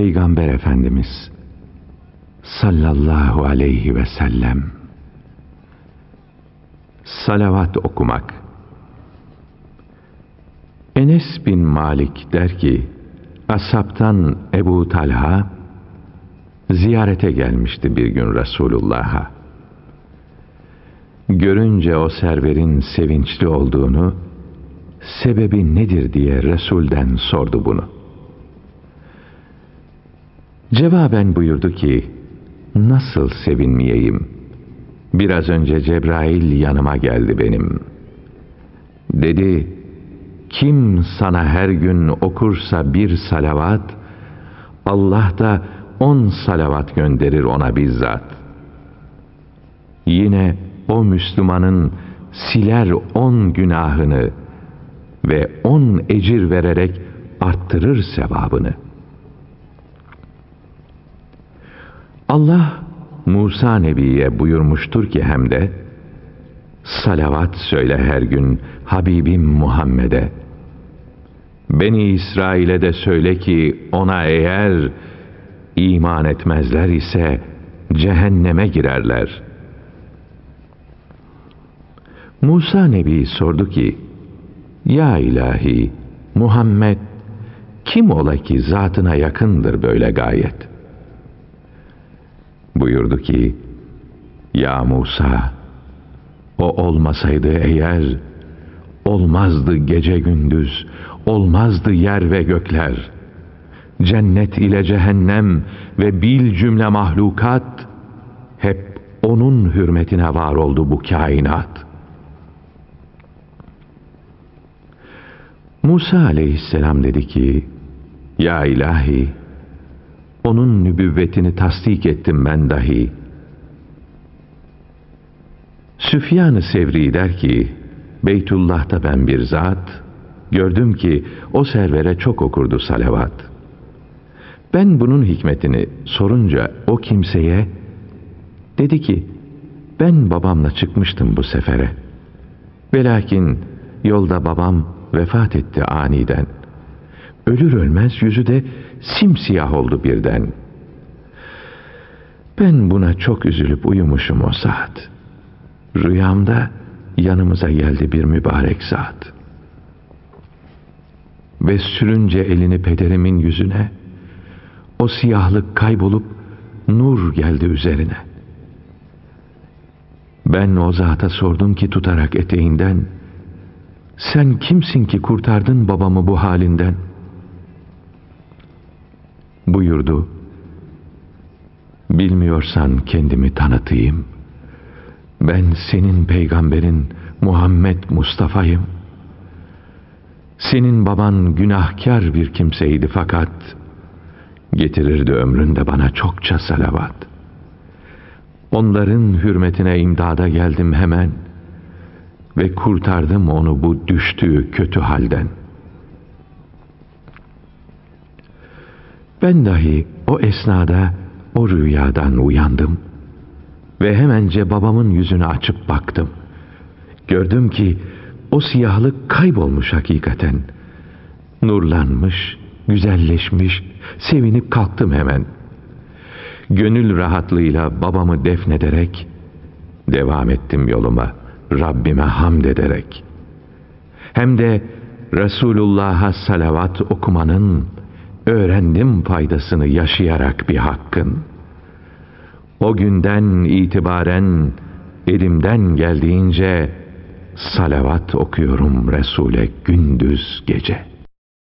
Peygamber Efendimiz sallallahu aleyhi ve sellem salavat okumak Enes bin Malik der ki Asaptan Ebu Talha ziyarete gelmişti bir gün Resulullah'a. Görünce o serverin sevinçli olduğunu, sebebi nedir diye Resul'den sordu bunu. Cevaben buyurdu ki, nasıl sevinmeyeyim? Biraz önce Cebrail yanıma geldi benim. Dedi, kim sana her gün okursa bir salavat, Allah da on salavat gönderir ona bizzat. Yine o Müslümanın siler on günahını ve on ecir vererek arttırır sevabını. Allah Musa Nebi'ye buyurmuştur ki hem de salavat söyle her gün Habibim Muhammed'e. Beni İsrail'e de söyle ki ona eğer iman etmezler ise cehenneme girerler. Musa Nebi sordu ki, Ya ilahi, Muhammed kim ola ki zatına yakındır böyle gayet? Buyurdu ki, Ya Musa, o olmasaydı eğer, olmazdı gece gündüz, olmazdı yer ve gökler. Cennet ile cehennem ve bil cümle mahlukat, hep onun hürmetine var oldu bu kainat. Musa aleyhisselam dedi ki, Ya ilahi, onun nübüvvetini tasdik ettim ben dahi. Süfyan-ı Sevri der ki, Beytullah'ta ben bir zat, gördüm ki o servere çok okurdu salavat. Ben bunun hikmetini sorunca o kimseye, dedi ki, ben babamla çıkmıştım bu sefere. Velakin yolda babam vefat etti aniden. Ölür ölmez yüzü de simsiyah oldu birden. Ben buna çok üzülüp uyumuşum o saat. Rüyamda yanımıza geldi bir mübarek zat. Ve sürünce elini pederimin yüzüne, o siyahlık kaybolup nur geldi üzerine. Ben o zata sordum ki tutarak eteğinden, sen kimsin ki kurtardın babamı bu halinden? Buyurdu, bilmiyorsan kendimi tanıtayım. Ben senin peygamberin Muhammed Mustafa'yım. Senin baban günahkar bir kimseydi fakat getirirdi ömründe bana çokça salavat. Onların hürmetine imdada geldim hemen ve kurtardım onu bu düştüğü kötü halden. Ben dahi o esnada o rüyadan uyandım ve hemence babamın yüzünü açıp baktım. Gördüm ki o siyahlık kaybolmuş hakikaten. Nurlanmış, güzelleşmiş, sevinip kalktım hemen. Gönül rahatlığıyla babamı defnederek devam ettim yoluma, Rabbime hamd ederek. Hem de Resulullah'a salavat okumanın öğrendim faydasını yaşayarak bir hakkın. O günden itibaren elimden geldiğince salavat okuyorum Resul'e gündüz gece.''